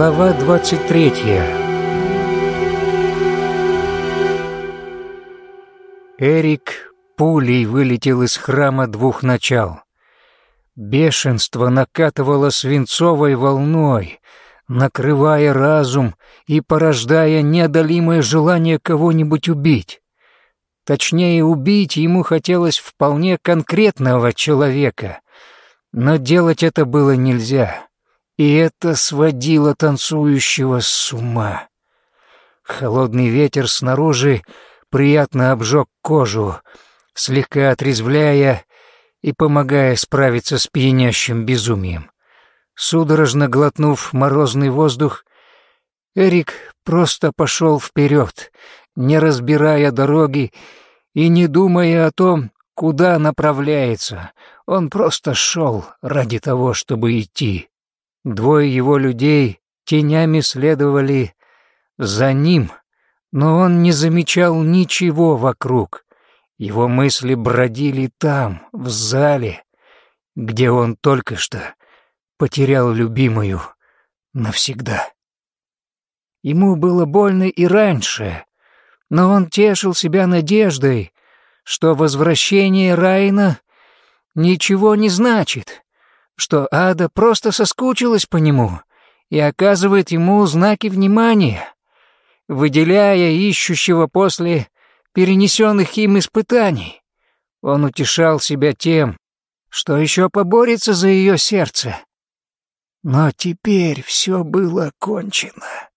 Глава 23 Эрик пулей вылетел из храма двух начал. Бешенство накатывало свинцовой волной, накрывая разум и порождая неодолимое желание кого-нибудь убить. Точнее, убить ему хотелось вполне конкретного человека, но делать это было нельзя, и это сводило танцующего с ума. Холодный ветер снаружи приятно обжег кожу, слегка отрезвляя и помогая справиться с пьянящим безумием. Судорожно глотнув морозный воздух, Эрик просто пошел вперед, не разбирая дороги и не думая о том, куда направляется. Он просто шел ради того, чтобы идти. Двое его людей тенями следовали за ним, но он не замечал ничего вокруг. Его мысли бродили там, в зале, где он только что потерял любимую навсегда. Ему было больно и раньше, но он тешил себя надеждой, что возвращение Райна ничего не значит, что Ада просто соскучилась по нему и оказывает ему знаки внимания, выделяя ищущего после перенесенных им испытаний. Он утешал себя тем, что еще поборется за ее сердце. Но теперь все было кончено.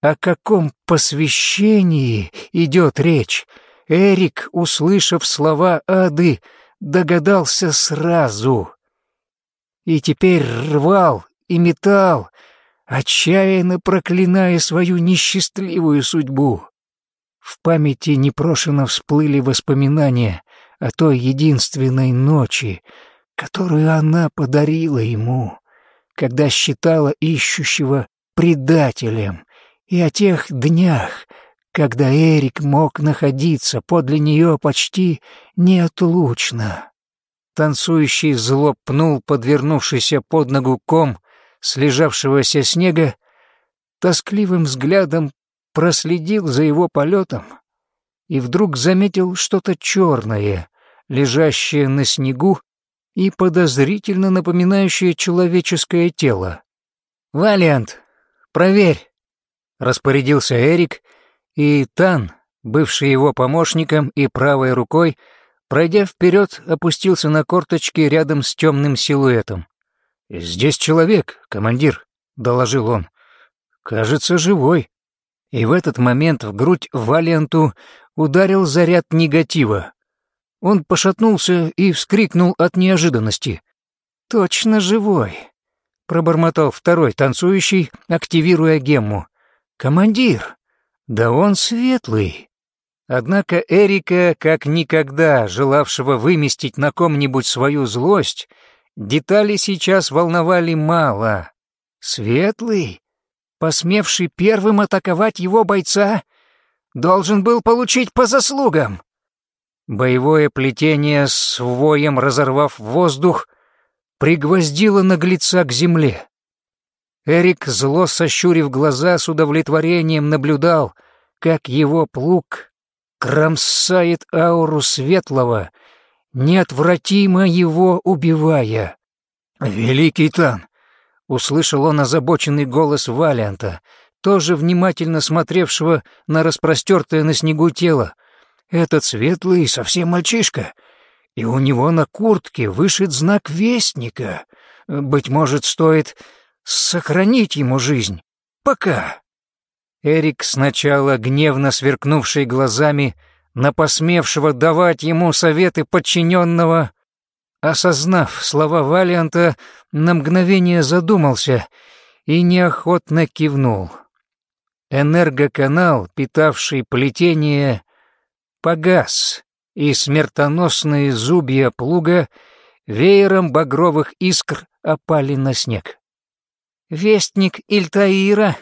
О каком посвящении идет речь? Эрик, услышав слова Ады, догадался сразу. И теперь рвал и метал, отчаянно проклиная свою несчастливую судьбу. В памяти непрошено всплыли воспоминания о той единственной ночи, которую она подарила ему, когда считала ищущего предателем и о тех днях, когда Эрик мог находиться подле нее почти неотлучно. Танцующий зло пнул подвернувшийся под ногу ком слежавшегося снега, тоскливым взглядом проследил за его полетом и вдруг заметил что-то черное, лежащее на снегу и подозрительно напоминающее человеческое тело. «Валиант, проверь!» Распорядился Эрик, и Тан, бывший его помощником и правой рукой, пройдя вперед, опустился на корточки рядом с темным силуэтом. «Здесь человек, командир», — доложил он. «Кажется, живой». И в этот момент в грудь Валианту ударил заряд негатива. Он пошатнулся и вскрикнул от неожиданности. «Точно живой», — пробормотал второй танцующий, активируя гемму. «Командир! Да он светлый!» Однако Эрика, как никогда желавшего выместить на ком-нибудь свою злость, детали сейчас волновали мало. Светлый, посмевший первым атаковать его бойца, должен был получить по заслугам. Боевое плетение с воем, разорвав воздух, пригвоздило наглеца к земле. Эрик, зло сощурив глаза, с удовлетворением наблюдал, как его плуг кромсает ауру светлого, неотвратимо его убивая. «Великий Тан!» — услышал он озабоченный голос Валианта, тоже внимательно смотревшего на распростертое на снегу тело. «Этот светлый совсем мальчишка, и у него на куртке вышит знак Вестника. Быть может, стоит сохранить ему жизнь. Пока. Эрик, сначала гневно сверкнувший глазами на посмевшего давать ему советы подчиненного, осознав слова Валианта, на мгновение задумался и неохотно кивнул. Энергоканал, питавший плетение, погас, и смертоносные зубья плуга веером багровых искр опали на снег. Вестник Ильтаира,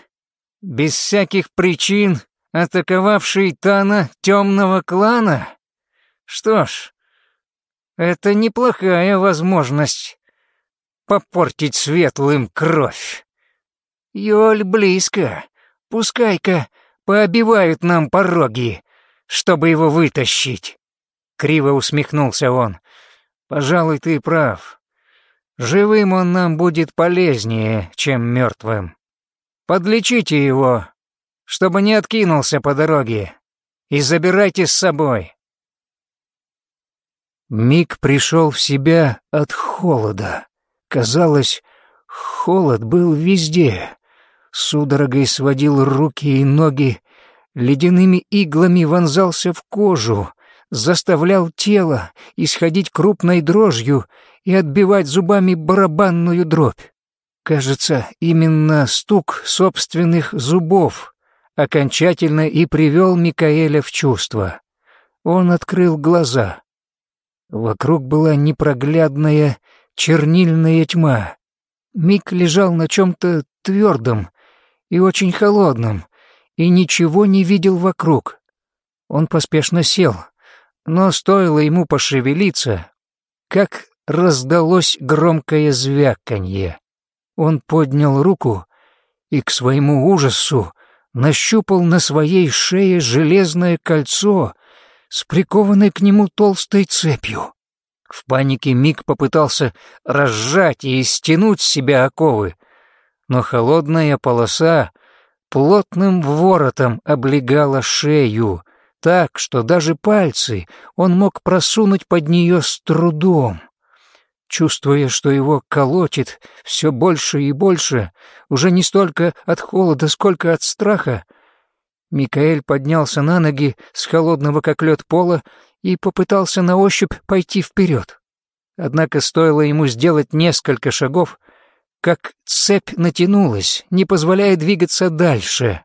без всяких причин атаковавший Тана темного клана? Что ж, это неплохая возможность попортить светлым кровь. Ёль близко. Пускай-ка пообивают нам пороги, чтобы его вытащить. Криво усмехнулся он. Пожалуй, ты прав. Живым он нам будет полезнее, чем мертвым. Подлечите его, чтобы не откинулся по дороге, и забирайте с собой. Мик пришел в себя от холода. Казалось, холод был везде. Судорогой сводил руки и ноги, ледяными иглами вонзался в кожу, заставлял тело исходить крупной дрожью и отбивать зубами барабанную дробь. Кажется, именно стук собственных зубов окончательно и привел Микаэля в чувство. Он открыл глаза. Вокруг была непроглядная чернильная тьма. Мик лежал на чем-то твердом и очень холодном, и ничего не видел вокруг. Он поспешно сел, но стоило ему пошевелиться, как раздалось громкое звяканье. Он поднял руку и, к своему ужасу, нащупал на своей шее железное кольцо с прикованной к нему толстой цепью. В панике Мик попытался разжать и стянуть с себя оковы, но холодная полоса плотным воротом облегала шею, так, что даже пальцы он мог просунуть под нее с трудом. Чувствуя, что его колотит все больше и больше, уже не столько от холода, сколько от страха, Микаэль поднялся на ноги с холодного как лед пола и попытался на ощупь пойти вперед. Однако стоило ему сделать несколько шагов, как цепь натянулась, не позволяя двигаться дальше.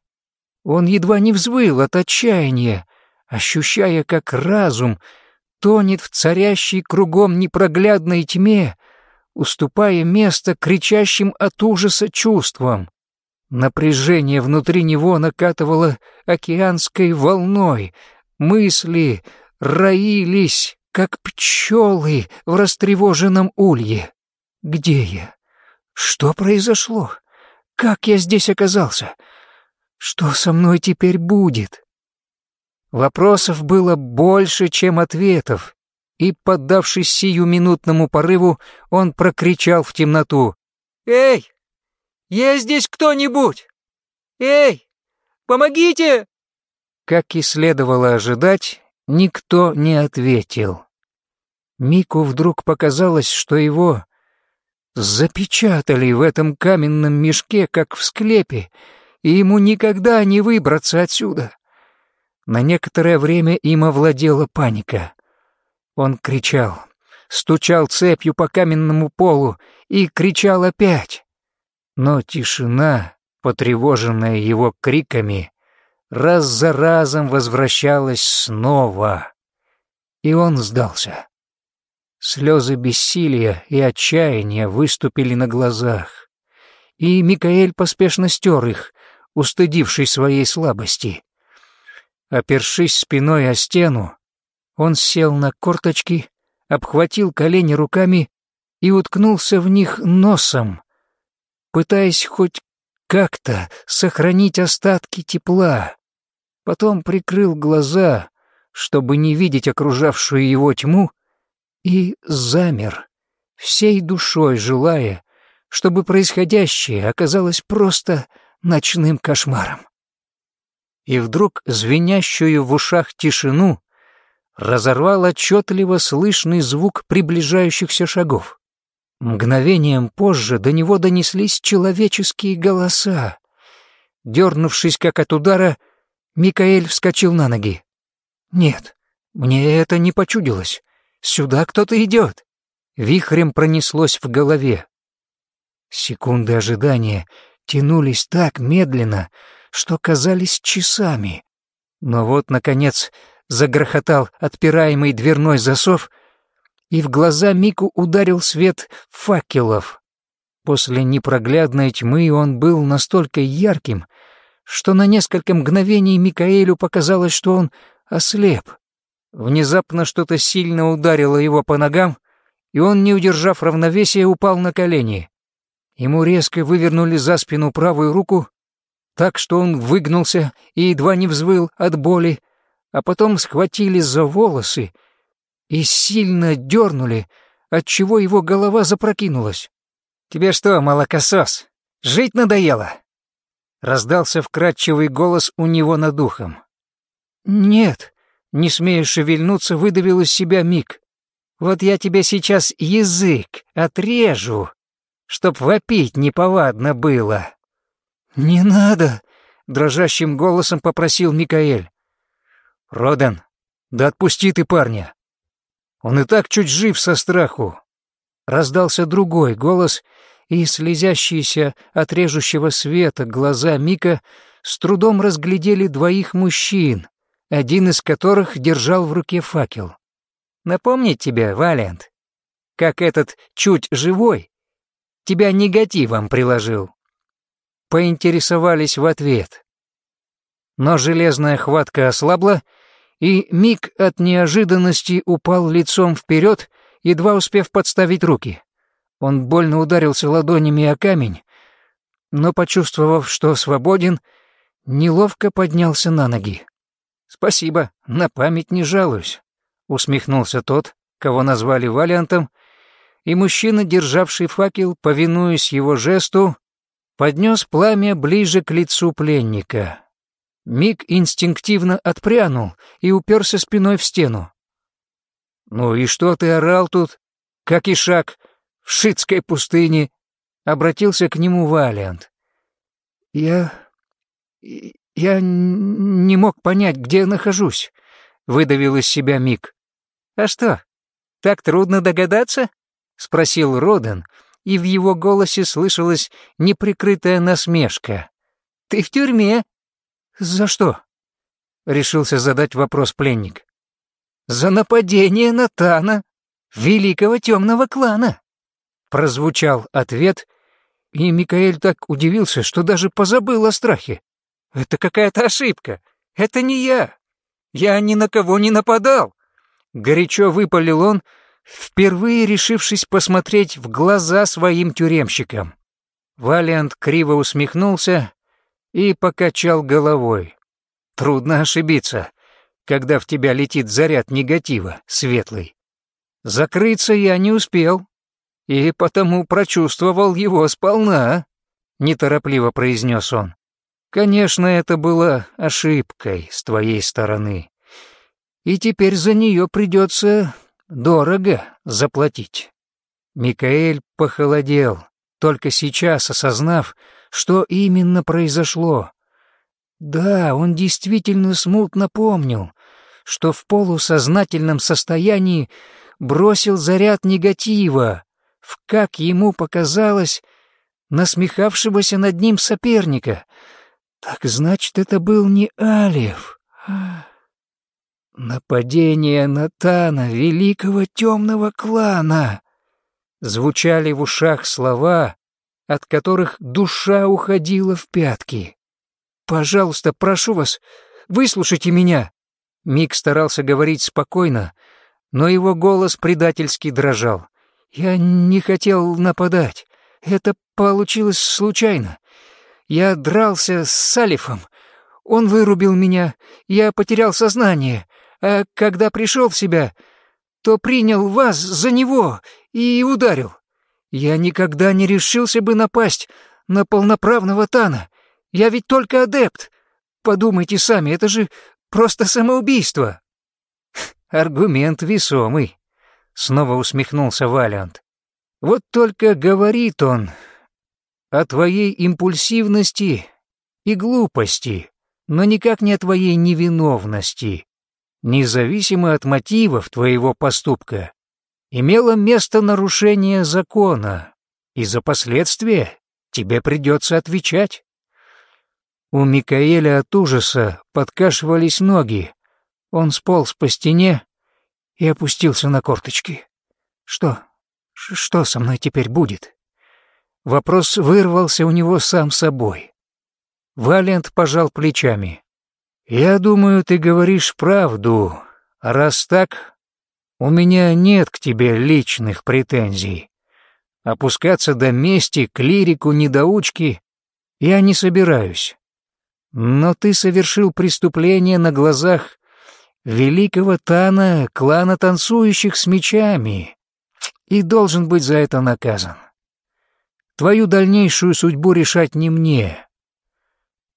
Он едва не взвыл от отчаяния, ощущая, как разум тонет в царящей кругом непроглядной тьме, уступая место кричащим от ужаса чувствам. Напряжение внутри него накатывало океанской волной, мысли роились, как пчелы в растревоженном улье. Где я? Что произошло? Как я здесь оказался? Что со мной теперь будет? Вопросов было больше, чем ответов, и, поддавшись сиюминутному порыву, он прокричал в темноту. «Эй, есть здесь кто-нибудь? Эй, помогите!» Как и следовало ожидать, никто не ответил. Мику вдруг показалось, что его запечатали в этом каменном мешке, как в склепе, и ему никогда не выбраться отсюда. На некоторое время им овладела паника. Он кричал, стучал цепью по каменному полу и кричал опять. Но тишина, потревоженная его криками, раз за разом возвращалась снова. И он сдался. Слезы бессилия и отчаяния выступили на глазах, и Микаэль поспешно стер их, устыдивший своей слабости. Опершись спиной о стену, он сел на корточки, обхватил колени руками и уткнулся в них носом, пытаясь хоть как-то сохранить остатки тепла. Потом прикрыл глаза, чтобы не видеть окружавшую его тьму, и замер, всей душой желая, чтобы происходящее оказалось просто ночным кошмаром. И вдруг звенящую в ушах тишину разорвал отчетливо слышный звук приближающихся шагов. Мгновением позже до него донеслись человеческие голоса. Дернувшись как от удара, Микаэль вскочил на ноги. «Нет, мне это не почудилось. Сюда кто-то идет!» Вихрем пронеслось в голове. Секунды ожидания тянулись так медленно, что казались часами. Но вот, наконец, загрохотал отпираемый дверной засов, и в глаза Мику ударил свет факелов. После непроглядной тьмы он был настолько ярким, что на несколько мгновений Микаэлю показалось, что он ослеп. Внезапно что-то сильно ударило его по ногам, и он, не удержав равновесия, упал на колени. Ему резко вывернули за спину правую руку, так что он выгнулся и едва не взвыл от боли, а потом схватили за волосы и сильно дернули, отчего его голова запрокинулась. «Тебе что, молокосос, жить надоело?» Раздался вкрадчивый голос у него над ухом. «Нет», — не смея шевельнуться, выдавил из себя миг. «Вот я тебе сейчас язык отрежу, чтоб вопить неповадно было». «Не надо», — дрожащим голосом попросил Микаэль. «Родан, да отпусти ты парня. Он и так чуть жив со страху. Раздался другой голос, и слезящиеся от режущего света глаза Мика с трудом разглядели двоих мужчин, один из которых держал в руке факел. «Напомнить тебе, Валент, как этот чуть живой тебя негативом приложил?» Поинтересовались в ответ. Но железная хватка ослабла, и Мик от неожиданности упал лицом вперед, едва успев подставить руки. Он больно ударился ладонями о камень, но, почувствовав, что свободен, неловко поднялся на ноги. «Спасибо, на память не жалуюсь», — усмехнулся тот, кого назвали Валиантом, и мужчина, державший факел, повинуясь его жесту, поднес пламя ближе к лицу пленника. Миг инстинктивно отпрянул и уперся спиной в стену. «Ну и что ты орал тут, как и шаг в Шитской пустыне?» — обратился к нему Валиант. «Я... я не мог понять, где я нахожусь», — выдавил из себя Мик. «А что, так трудно догадаться?» — спросил Роден, и в его голосе слышалась неприкрытая насмешка. «Ты в тюрьме?» «За что?» — решился задать вопрос пленник. «За нападение на Тана, великого темного клана!» Прозвучал ответ, и Микаэль так удивился, что даже позабыл о страхе. «Это какая-то ошибка! Это не я! Я ни на кого не нападал!» Горячо выпалил он, впервые решившись посмотреть в глаза своим тюремщикам. Валиант криво усмехнулся и покачал головой. Трудно ошибиться, когда в тебя летит заряд негатива, светлый. Закрыться я не успел, и потому прочувствовал его сполна, неторопливо произнес он. Конечно, это была ошибкой с твоей стороны, и теперь за нее придется дорого заплатить. Микаэль похолодел, только сейчас осознав, что именно произошло. Да, он действительно смутно помнил, что в полусознательном состоянии бросил заряд негатива в, как ему показалось, насмехавшегося над ним соперника. Так значит, это был не Алев. Нападение Натана, великого темного клана. Звучали в ушах слова, от которых душа уходила в пятки. «Пожалуйста, прошу вас, выслушайте меня!» Мик старался говорить спокойно, но его голос предательски дрожал. «Я не хотел нападать. Это получилось случайно. Я дрался с Салифом. Он вырубил меня, я потерял сознание, а когда пришел в себя, то принял вас за него и ударил. Я никогда не решился бы напасть на полноправного Тана. Я ведь только адепт. Подумайте сами, это же просто самоубийство. Аргумент весомый. Снова усмехнулся Валиант. Вот только говорит он о твоей импульсивности и глупости, но никак не о твоей невиновности. Независимо от мотивов твоего поступка, имело место нарушение закона, и за последствия тебе придется отвечать. У Микаэля от ужаса подкашивались ноги. Он сполз по стене и опустился на корточки. Что? Что со мной теперь будет? Вопрос вырвался у него сам собой. Валент пожал плечами. «Я думаю, ты говоришь правду. Раз так, у меня нет к тебе личных претензий. Опускаться до мести, клирику, недоучки я не собираюсь. Но ты совершил преступление на глазах великого Тана, клана танцующих с мечами, и должен быть за это наказан. Твою дальнейшую судьбу решать не мне.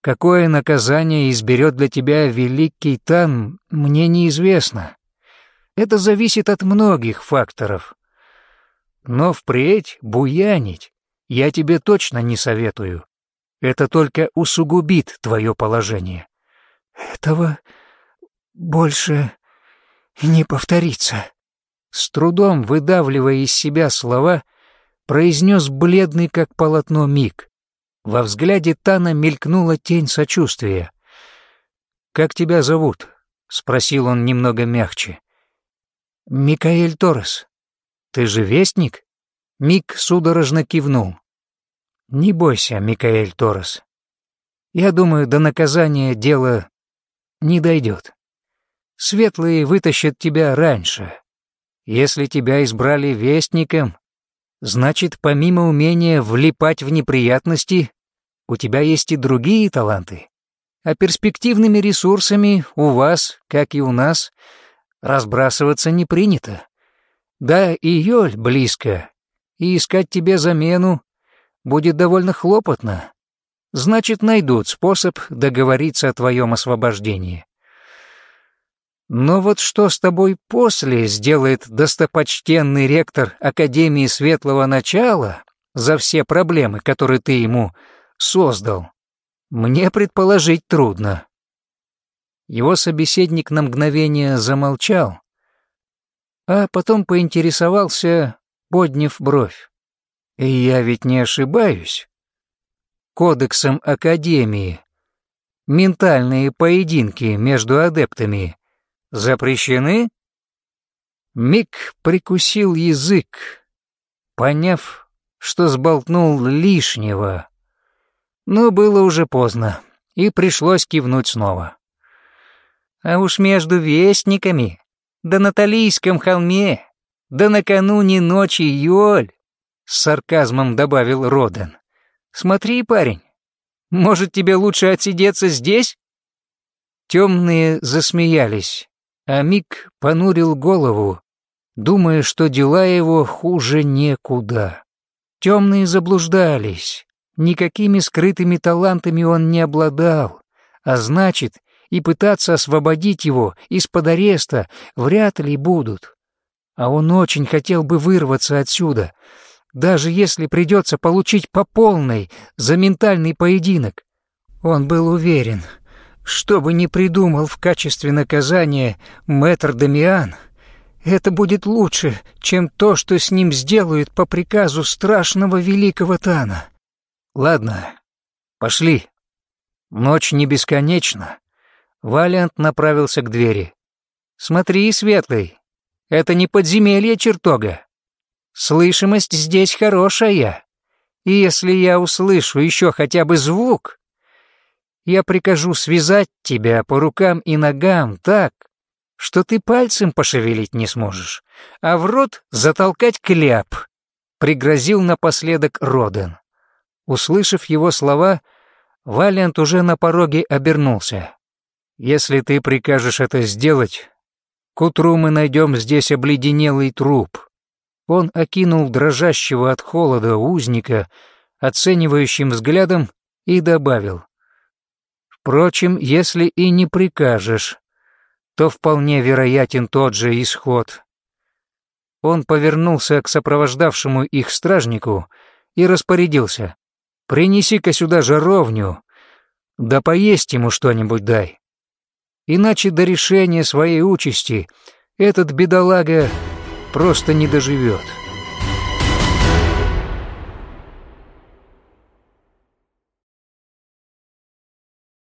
Какое наказание изберет для тебя великий Тан, мне неизвестно. Это зависит от многих факторов. Но впредь буянить я тебе точно не советую. Это только усугубит твое положение. Этого больше не повторится. С трудом выдавливая из себя слова, произнес бледный, как полотно, миг. Во взгляде Тана мелькнула тень сочувствия. «Как тебя зовут?» — спросил он немного мягче. «Микаэль Торрес». «Ты же вестник?» Мик судорожно кивнул. «Не бойся, Микаэль Торрес. Я думаю, до наказания дело не дойдет. Светлые вытащат тебя раньше. Если тебя избрали вестником, значит, помимо умения влипать в неприятности, у тебя есть и другие таланты. А перспективными ресурсами у вас, как и у нас, разбрасываться не принято. Да, и Йоль близко, и искать тебе замену будет довольно хлопотно. Значит, найдут способ договориться о твоем освобождении. Но вот что с тобой после сделает достопочтенный ректор Академии Светлого Начала за все проблемы, которые ты ему создал, мне предположить трудно. Его собеседник на мгновение замолчал, а потом поинтересовался, подняв бровь. И я ведь не ошибаюсь. Кодексом Академии ментальные поединки между адептами запрещены? Мик прикусил язык, поняв, что сболтнул лишнего. Но было уже поздно, и пришлось кивнуть снова. А уж между вестниками, да на Талийском холме, да накануне ночи Йоль, с сарказмом добавил Роден. Смотри, парень, может тебе лучше отсидеться здесь? Темные засмеялись, а Мик понурил голову, думая, что дела его хуже некуда. Темные заблуждались. Никакими скрытыми талантами он не обладал, а значит, и пытаться освободить его из-под ареста вряд ли будут. А он очень хотел бы вырваться отсюда, даже если придется получить по полной за ментальный поединок. Он был уверен, что бы ни придумал в качестве наказания мэтр Дамиан, это будет лучше, чем то, что с ним сделают по приказу страшного великого Тана. Ладно, пошли. Ночь не бесконечна. Валиант направился к двери. Смотри, Светлый, это не подземелье чертога. Слышимость здесь хорошая. И если я услышу еще хотя бы звук, я прикажу связать тебя по рукам и ногам так, что ты пальцем пошевелить не сможешь, а в рот затолкать кляп», — пригрозил напоследок Роден. Услышав его слова, Валиант уже на пороге обернулся. «Если ты прикажешь это сделать, к утру мы найдем здесь обледенелый труп». Он окинул дрожащего от холода узника оценивающим взглядом и добавил. Впрочем, если и не прикажешь, то вполне вероятен тот же исход. Он повернулся к сопровождавшему их стражнику и распорядился. «Принеси-ка сюда жаровню, да поесть ему что-нибудь дай. Иначе до решения своей участи этот бедолага просто не доживет».